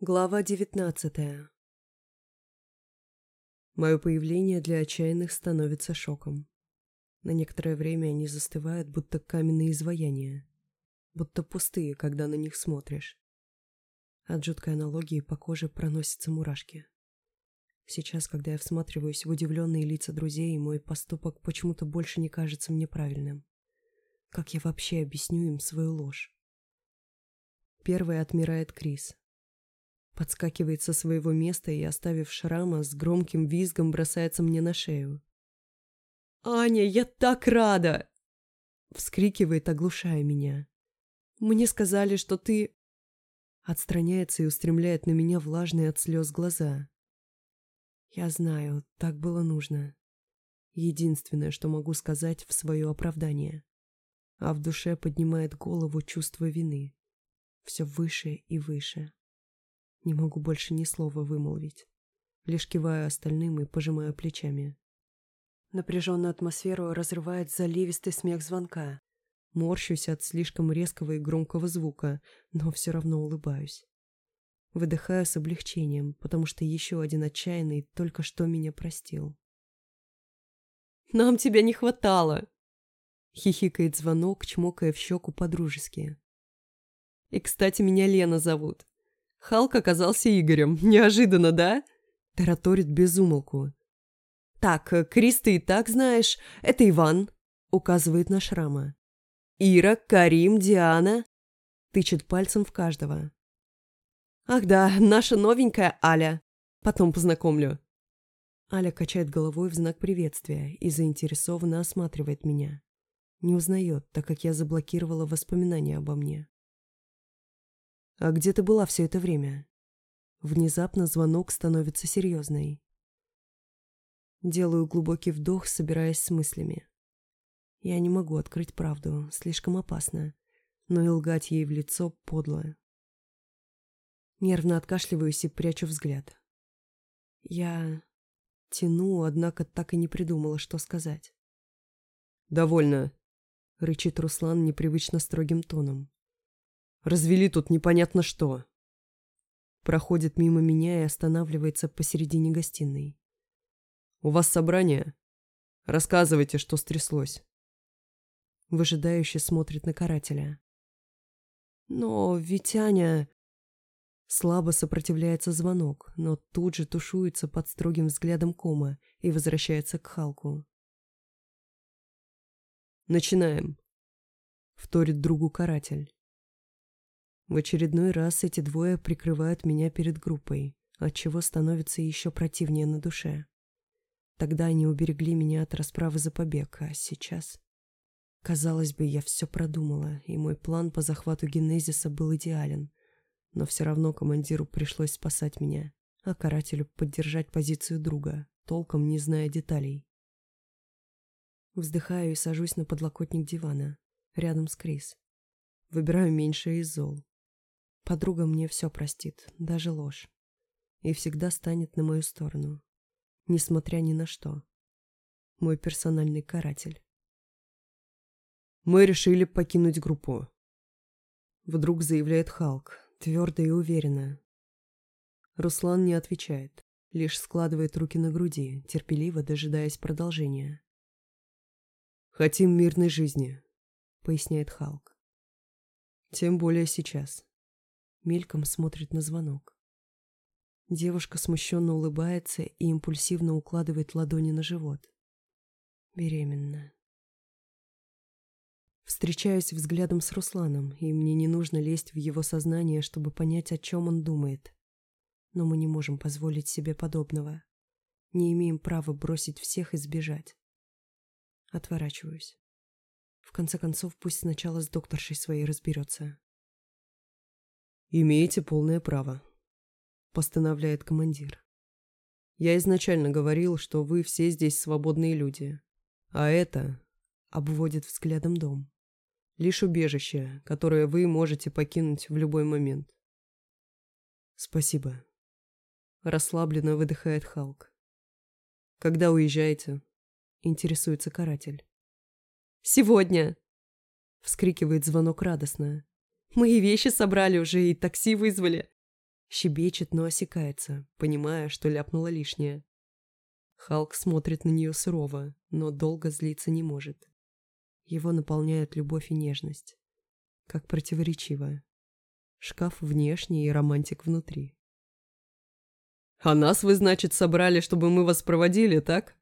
Глава девятнадцатая. Мое появление для отчаянных становится шоком. На некоторое время они застывают, будто каменные изваяния, будто пустые, когда на них смотришь. От жуткой аналогии по коже проносятся мурашки. Сейчас, когда я всматриваюсь в удивленные лица друзей, мой поступок почему-то больше не кажется мне правильным. Как я вообще объясню им свою ложь? Первый отмирает Крис. Подскакивает со своего места и, оставив шрама, с громким визгом бросается мне на шею. «Аня, я так рада!» Вскрикивает, оглушая меня. «Мне сказали, что ты...» Отстраняется и устремляет на меня влажные от слез глаза. Я знаю, так было нужно. Единственное, что могу сказать в свое оправдание. А в душе поднимает голову чувство вины. Все выше и выше. Не могу больше ни слова вымолвить. Лишь киваю остальным и пожимаю плечами. Напряженную атмосферу разрывает заливистый смех звонка. Морщусь от слишком резкого и громкого звука, но все равно улыбаюсь. Выдыхаю с облегчением, потому что еще один отчаянный только что меня простил. «Нам тебя не хватало!» Хихикает звонок, чмокая в щеку по-дружески. «И, кстати, меня Лена зовут. Халк оказался Игорем. Неожиданно, да?» Тараторит безумолку. «Так, Крис, ты и так знаешь. Это Иван», — указывает на шрама. «Ира, Карим, Диана», — тычет пальцем в каждого. «Ах да, наша новенькая Аля. Потом познакомлю». Аля качает головой в знак приветствия и заинтересованно осматривает меня. Не узнает, так как я заблокировала воспоминания обо мне. «А где ты была все это время?» Внезапно звонок становится серьезной. Делаю глубокий вдох, собираясь с мыслями. Я не могу открыть правду, слишком опасно, но и лгать ей в лицо подло. Нервно откашливаюсь и прячу взгляд. Я тяну, однако так и не придумала, что сказать. «Довольно», — рычит Руслан непривычно строгим тоном. Развели тут непонятно что. Проходит мимо меня и останавливается посередине гостиной. «У вас собрание? Рассказывайте, что стряслось». Выжидающе смотрит на карателя. «Но Аня...» Слабо сопротивляется звонок, но тут же тушуется под строгим взглядом кома и возвращается к Халку. «Начинаем», — вторит другу каратель. В очередной раз эти двое прикрывают меня перед группой, отчего становится еще противнее на душе. Тогда они уберегли меня от расправы за побег, а сейчас... Казалось бы, я все продумала, и мой план по захвату Генезиса был идеален. Но все равно командиру пришлось спасать меня, а карателю поддержать позицию друга, толком не зная деталей. Вздыхаю и сажусь на подлокотник дивана, рядом с Крис. Выбираю меньшее из зол. Подруга мне все простит, даже ложь. И всегда станет на мою сторону. Несмотря ни на что. Мой персональный каратель. Мы решили покинуть группу. Вдруг заявляет Халк, твердо и уверенно. Руслан не отвечает, лишь складывает руки на груди, терпеливо дожидаясь продолжения. «Хотим мирной жизни», — поясняет Халк. «Тем более сейчас мельком смотрит на звонок. Девушка смущенно улыбается и импульсивно укладывает ладони на живот. Беременна. Встречаюсь взглядом с Русланом, и мне не нужно лезть в его сознание, чтобы понять, о чем он думает. Но мы не можем позволить себе подобного. Не имеем права бросить всех и сбежать. Отворачиваюсь. В конце концов, пусть сначала с докторшей своей разберется. «Имеете полное право», — постановляет командир. «Я изначально говорил, что вы все здесь свободные люди, а это...» — обводит взглядом дом. «Лишь убежище, которое вы можете покинуть в любой момент». «Спасибо», — расслабленно выдыхает Халк. «Когда уезжаете?» — интересуется каратель. «Сегодня!» — вскрикивает звонок радостно. Мои вещи собрали уже и такси вызвали. Щебечет, но осекается, понимая, что ляпнула лишнее. Халк смотрит на нее сурово, но долго злиться не может. Его наполняют любовь и нежность. Как противоречивая. Шкаф внешний и романтик внутри. «А нас вы, значит, собрали, чтобы мы вас проводили, так?»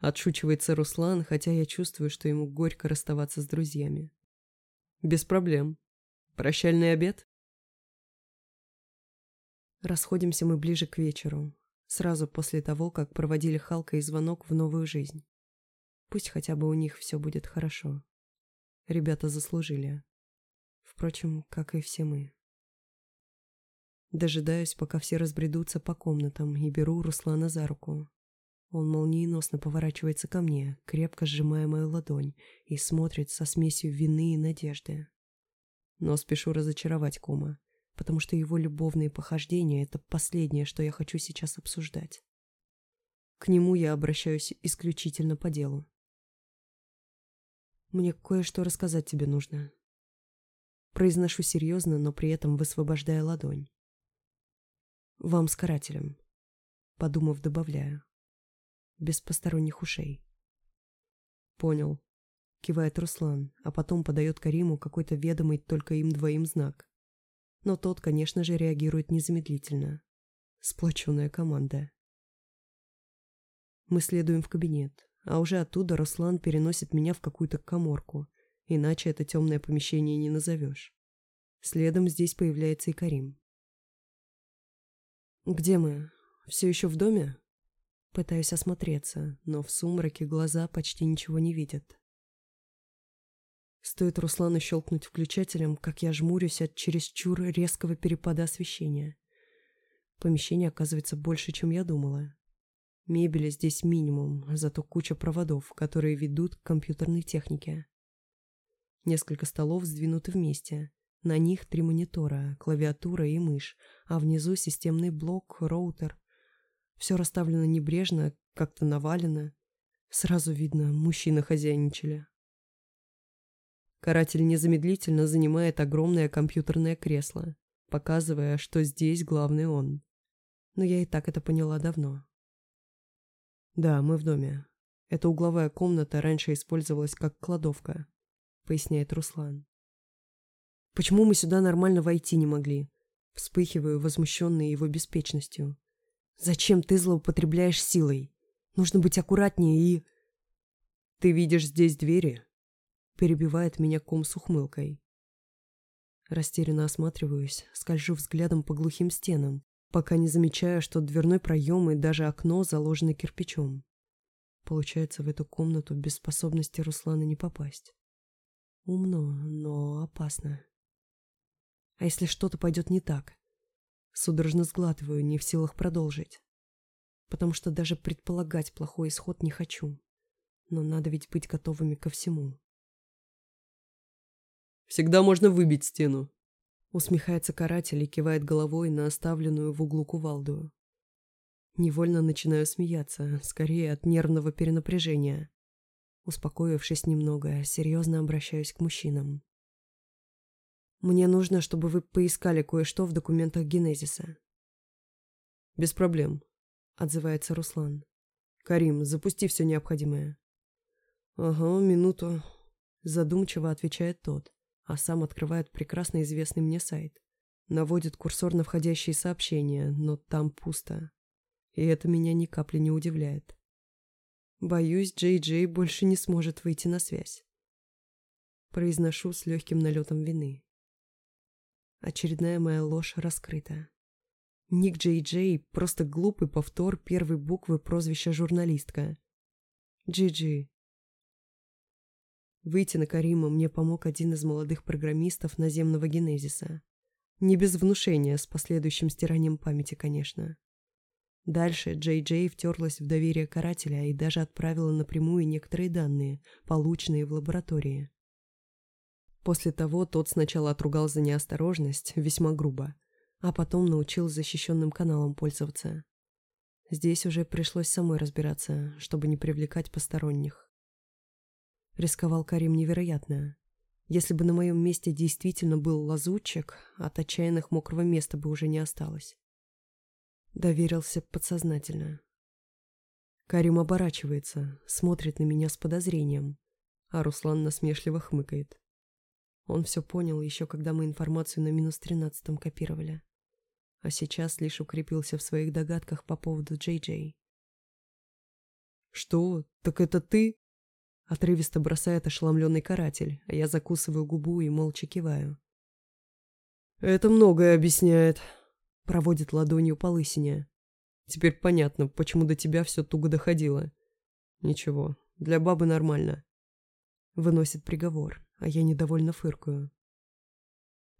Отшучивается Руслан, хотя я чувствую, что ему горько расставаться с друзьями. «Без проблем. Прощальный обед?» Расходимся мы ближе к вечеру, сразу после того, как проводили Халка и звонок в новую жизнь. Пусть хотя бы у них все будет хорошо. Ребята заслужили. Впрочем, как и все мы. Дожидаюсь, пока все разбредутся по комнатам, и беру Руслана за руку. Он молниеносно поворачивается ко мне, крепко сжимая мою ладонь, и смотрит со смесью вины и надежды. Но спешу разочаровать Кома потому что его любовные похождения — это последнее, что я хочу сейчас обсуждать. К нему я обращаюсь исключительно по делу. Мне кое-что рассказать тебе нужно. Произношу серьезно, но при этом высвобождая ладонь. Вам с карателем. Подумав, добавляю. Без посторонних ушей. Понял. Кивает Руслан, а потом подает Кариму какой-то ведомый только им двоим знак но тот, конечно же, реагирует незамедлительно. Сплоченная команда. Мы следуем в кабинет, а уже оттуда Руслан переносит меня в какую-то коморку, иначе это темное помещение не назовешь. Следом здесь появляется и Карим. «Где мы? Все еще в доме?» Пытаюсь осмотреться, но в сумраке глаза почти ничего не видят. Стоит Руслану щелкнуть включателем, как я жмурюсь от чересчур резкого перепада освещения. Помещение оказывается больше, чем я думала. Мебели здесь минимум, зато куча проводов, которые ведут к компьютерной технике. Несколько столов сдвинуты вместе. На них три монитора, клавиатура и мышь, а внизу системный блок, роутер. Все расставлено небрежно, как-то навалено. Сразу видно, мужчины хозяйничали. Каратель незамедлительно занимает огромное компьютерное кресло, показывая, что здесь главный он. Но я и так это поняла давно. «Да, мы в доме. Эта угловая комната раньше использовалась как кладовка», — поясняет Руслан. «Почему мы сюда нормально войти не могли?» Вспыхиваю, возмущенный его беспечностью. «Зачем ты злоупотребляешь силой? Нужно быть аккуратнее и...» «Ты видишь здесь двери?» Перебивает меня ком с ухмылкой. Растерянно осматриваюсь, скольжу взглядом по глухим стенам, пока не замечаю, что дверной проем и даже окно заложены кирпичом. Получается, в эту комнату без способности Руслана не попасть. Умно, но опасно. А если что-то пойдет не так? Судорожно сглатываю, не в силах продолжить. Потому что даже предполагать плохой исход не хочу. Но надо ведь быть готовыми ко всему. Всегда можно выбить стену. Усмехается каратель и кивает головой на оставленную в углу кувалду. Невольно начинаю смеяться, скорее от нервного перенапряжения. Успокоившись немного, серьезно обращаюсь к мужчинам. Мне нужно, чтобы вы поискали кое-что в документах Генезиса. Без проблем, отзывается Руслан. Карим, запусти все необходимое. Ага, минуту. Задумчиво отвечает тот а сам открывает прекрасно известный мне сайт. Наводит курсор на входящие сообщения, но там пусто. И это меня ни капли не удивляет. Боюсь, Джей Джей больше не сможет выйти на связь. Произношу с легким налетом вины. Очередная моя ложь раскрыта. Ник Джей Джей – просто глупый повтор первой буквы прозвища журналистка. Джи Джи Выйти на Карима мне помог один из молодых программистов наземного генезиса. Не без внушения, с последующим стиранием памяти, конечно. Дальше Джей Джей втерлась в доверие карателя и даже отправила напрямую некоторые данные, полученные в лаборатории. После того тот сначала отругал за неосторожность, весьма грубо, а потом научил защищенным каналом пользоваться. Здесь уже пришлось самой разбираться, чтобы не привлекать посторонних. Рисковал Карим невероятно. Если бы на моем месте действительно был лазутчик, от отчаянных мокрого места бы уже не осталось. Доверился подсознательно. Карим оборачивается, смотрит на меня с подозрением, а Руслан насмешливо хмыкает. Он все понял еще, когда мы информацию на минус тринадцатом копировали. А сейчас лишь укрепился в своих догадках по поводу Джей Джей. «Что? Так это ты?» Отрывисто бросает ошеломленный каратель, а я закусываю губу и молча киваю. «Это многое объясняет», — проводит ладонью по лысине. «Теперь понятно, почему до тебя все туго доходило. Ничего, для бабы нормально». Выносит приговор, а я недовольно фыркаю.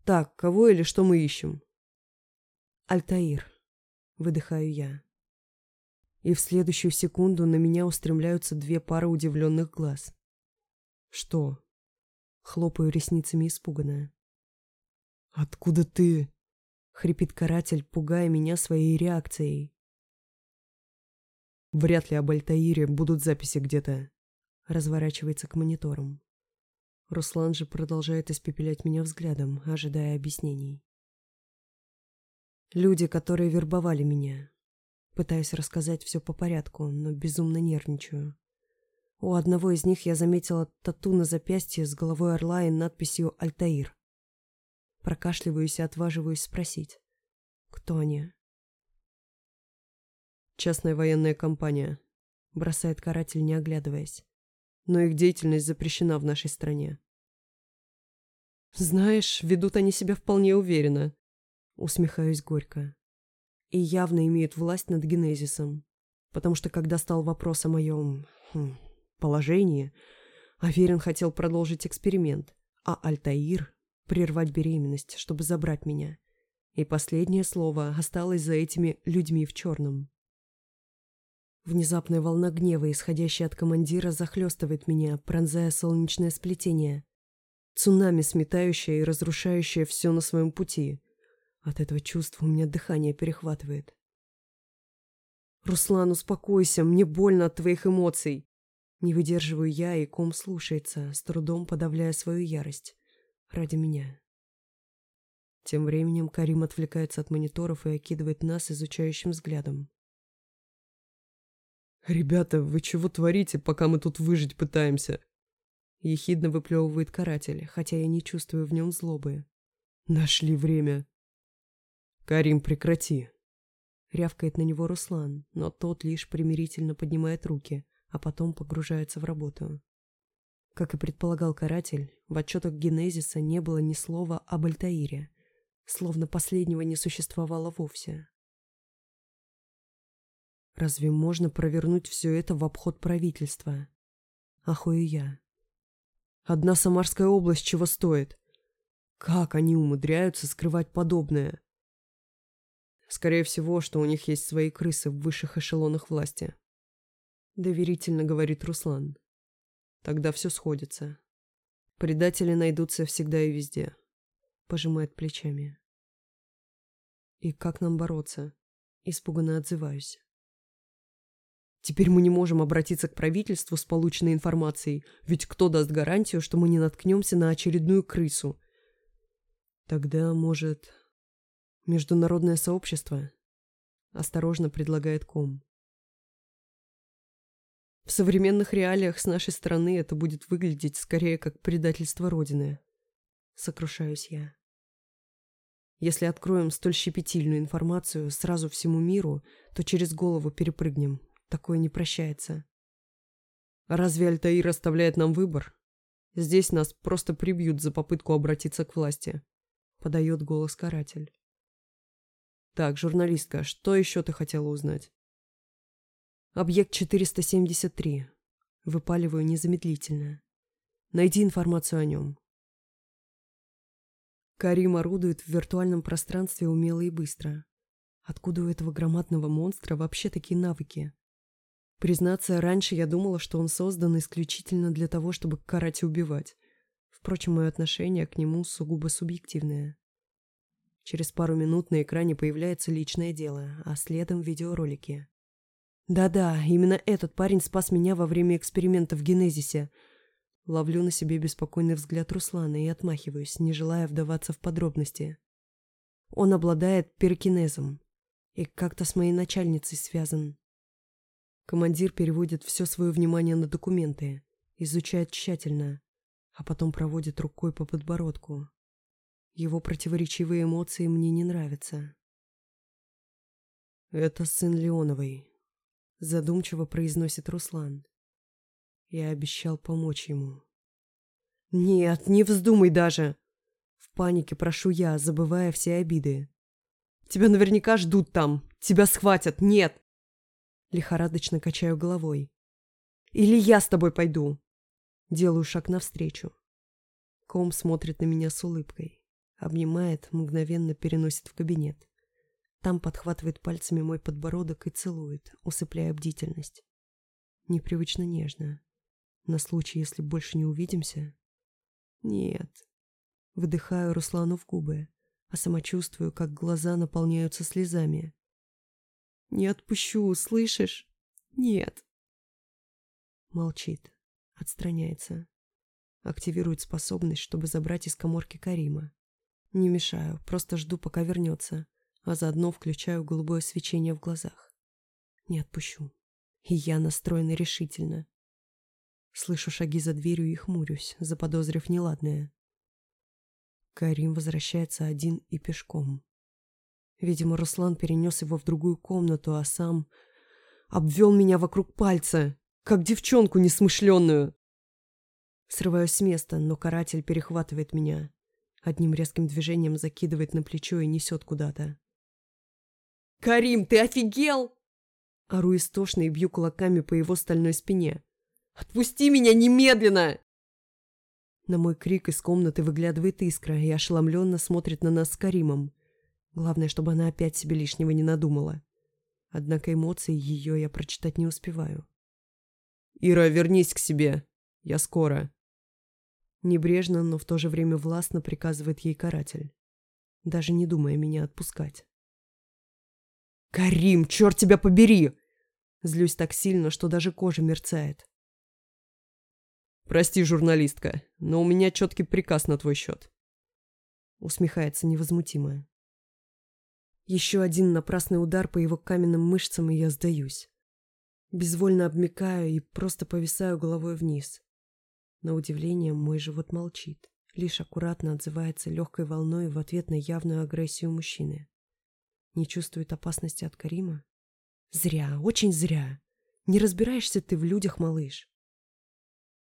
«Так, кого или что мы ищем?» «Альтаир», — выдыхаю я и в следующую секунду на меня устремляются две пары удивленных глаз. «Что?» Хлопаю ресницами испуганная. «Откуда ты?» — хрипит каратель, пугая меня своей реакцией. «Вряд ли об Альтаире будут записи где-то», — разворачивается к мониторам. Руслан же продолжает испепелять меня взглядом, ожидая объяснений. Люди, которые вербовали меня, Пытаюсь рассказать все по порядку, но безумно нервничаю. У одного из них я заметила тату на запястье с головой орла и надписью «Альтаир». Прокашливаюсь и отваживаюсь спросить. Кто они? Частная военная компания. Бросает каратель, не оглядываясь. Но их деятельность запрещена в нашей стране. Знаешь, ведут они себя вполне уверенно. Усмехаюсь горько и явно имеют власть над Генезисом. Потому что когда стал вопрос о моем хм, положении, Аверин хотел продолжить эксперимент, а Альтаир — прервать беременность, чтобы забрать меня. И последнее слово осталось за этими людьми в черном. Внезапная волна гнева, исходящая от командира, захлестывает меня, пронзая солнечное сплетение. Цунами, сметающее и разрушающее все на своем пути — от этого чувства у меня дыхание перехватывает. «Руслан, успокойся, мне больно от твоих эмоций!» Не выдерживаю я, и ком слушается, с трудом подавляя свою ярость. Ради меня. Тем временем Карим отвлекается от мониторов и окидывает нас изучающим взглядом. «Ребята, вы чего творите, пока мы тут выжить пытаемся?» Ехидно выплевывает каратель, хотя я не чувствую в нем злобы. «Нашли время!» «Карим, прекрати!» Рявкает на него Руслан, но тот лишь примирительно поднимает руки, а потом погружается в работу. Как и предполагал каратель, в отчетах Генезиса не было ни слова об Альтаире, словно последнего не существовало вовсе. Разве можно провернуть все это в обход правительства? Ахую я. Одна Самарская область чего стоит? Как они умудряются скрывать подобное? Скорее всего, что у них есть свои крысы в высших эшелонах власти. Доверительно говорит Руслан. Тогда все сходится. Предатели найдутся всегда и везде. Пожимает плечами. И как нам бороться? Испуганно отзываюсь. Теперь мы не можем обратиться к правительству с полученной информацией, ведь кто даст гарантию, что мы не наткнемся на очередную крысу? Тогда, может, Международное сообщество осторожно предлагает ком. В современных реалиях с нашей стороны это будет выглядеть скорее как предательство Родины. Сокрушаюсь я. Если откроем столь щепетильную информацию сразу всему миру, то через голову перепрыгнем. Такое не прощается. Разве Альтаир оставляет нам выбор? Здесь нас просто прибьют за попытку обратиться к власти. Подает голос каратель. Так, журналистка, что еще ты хотела узнать? Объект 473. Выпаливаю незамедлительно. Найди информацию о нем. Карим орудует в виртуальном пространстве умело и быстро. Откуда у этого громадного монстра вообще такие навыки? Признаться, раньше я думала, что он создан исключительно для того, чтобы карать и убивать. Впрочем, мое отношение к нему сугубо субъективное. Через пару минут на экране появляется личное дело, а следом видеоролики. Да-да, именно этот парень спас меня во время эксперимента в Генезисе. Ловлю на себе беспокойный взгляд Руслана и отмахиваюсь, не желая вдаваться в подробности. Он обладает перекинезом и как-то с моей начальницей связан. Командир переводит все свое внимание на документы, изучает тщательно, а потом проводит рукой по подбородку. Его противоречивые эмоции мне не нравятся. «Это сын Леоновой», — задумчиво произносит Руслан. Я обещал помочь ему. «Нет, не вздумай даже!» В панике прошу я, забывая все обиды. «Тебя наверняка ждут там! Тебя схватят! Нет!» Лихорадочно качаю головой. «Или я с тобой пойду!» Делаю шаг навстречу. Ком смотрит на меня с улыбкой. Обнимает, мгновенно переносит в кабинет. Там подхватывает пальцами мой подбородок и целует, усыпляя бдительность. Непривычно нежно. На случай, если больше не увидимся? Нет. Выдыхаю Руслану в губы, а сама чувствую, как глаза наполняются слезами. Не отпущу, слышишь? Нет. Молчит, отстраняется. Активирует способность, чтобы забрать из коморки Карима. Не мешаю, просто жду, пока вернется, а заодно включаю голубое свечение в глазах. Не отпущу. И я настроена решительно. Слышу шаги за дверью и хмурюсь, заподозрив неладное. Карим возвращается один и пешком. Видимо, Руслан перенес его в другую комнату, а сам обвел меня вокруг пальца, как девчонку несмышленную. Срываюсь с места, но каратель перехватывает меня. Одним резким движением закидывает на плечо и несет куда-то. «Карим, ты офигел?» Ору истошно и бью кулаками по его стальной спине. Отпусти меня немедленно!» На мой крик из комнаты выглядывает искра и ошеломленно смотрит на нас с Каримом. Главное, чтобы она опять себе лишнего не надумала. Однако эмоции ее я прочитать не успеваю. «Ира, вернись к себе. Я скоро». Небрежно, но в то же время властно приказывает ей каратель, даже не думая меня отпускать. «Карим, черт тебя побери!» Злюсь так сильно, что даже кожа мерцает. «Прости, журналистка, но у меня четкий приказ на твой счет». Усмехается невозмутимо. Еще один напрасный удар по его каменным мышцам, и я сдаюсь. Безвольно обмикаю и просто повисаю головой вниз. На удивление мой живот молчит, лишь аккуратно отзывается легкой волной в ответ на явную агрессию мужчины. Не чувствует опасности от Карима? Зря, очень зря. Не разбираешься ты в людях, малыш.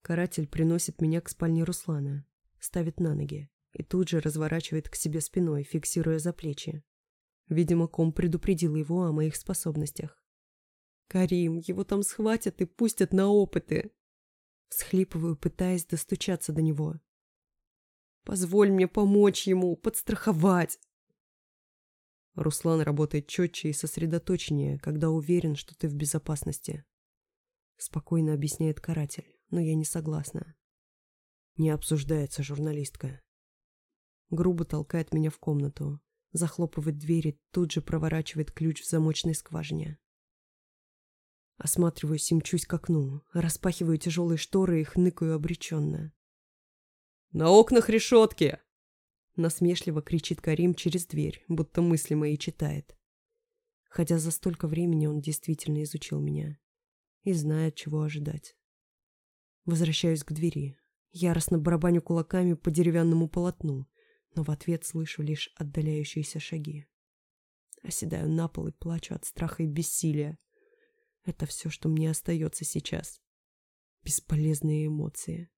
Каратель приносит меня к спальне Руслана, ставит на ноги и тут же разворачивает к себе спиной, фиксируя за плечи. Видимо, ком предупредил его о моих способностях. «Карим, его там схватят и пустят на опыты!» Схлипываю, пытаясь достучаться до него. «Позволь мне помочь ему, подстраховать!» Руслан работает четче и сосредоточеннее, когда уверен, что ты в безопасности. Спокойно объясняет каратель но я не согласна. Не обсуждается журналистка. Грубо толкает меня в комнату, захлопывает двери, тут же проворачивает ключ в замочной скважине. Осматриваюсь и мчусь к окну, распахиваю тяжелые шторы и хныкаю обреченно. «На окнах решетки!» Насмешливо кричит Карим через дверь, будто мысли мои читает. Хотя за столько времени он действительно изучил меня и знает, чего ожидать. Возвращаюсь к двери. Яростно барабаню кулаками по деревянному полотну, но в ответ слышу лишь отдаляющиеся шаги. Оседаю на пол и плачу от страха и бессилия. Это все, что мне остается сейчас. Бесполезные эмоции.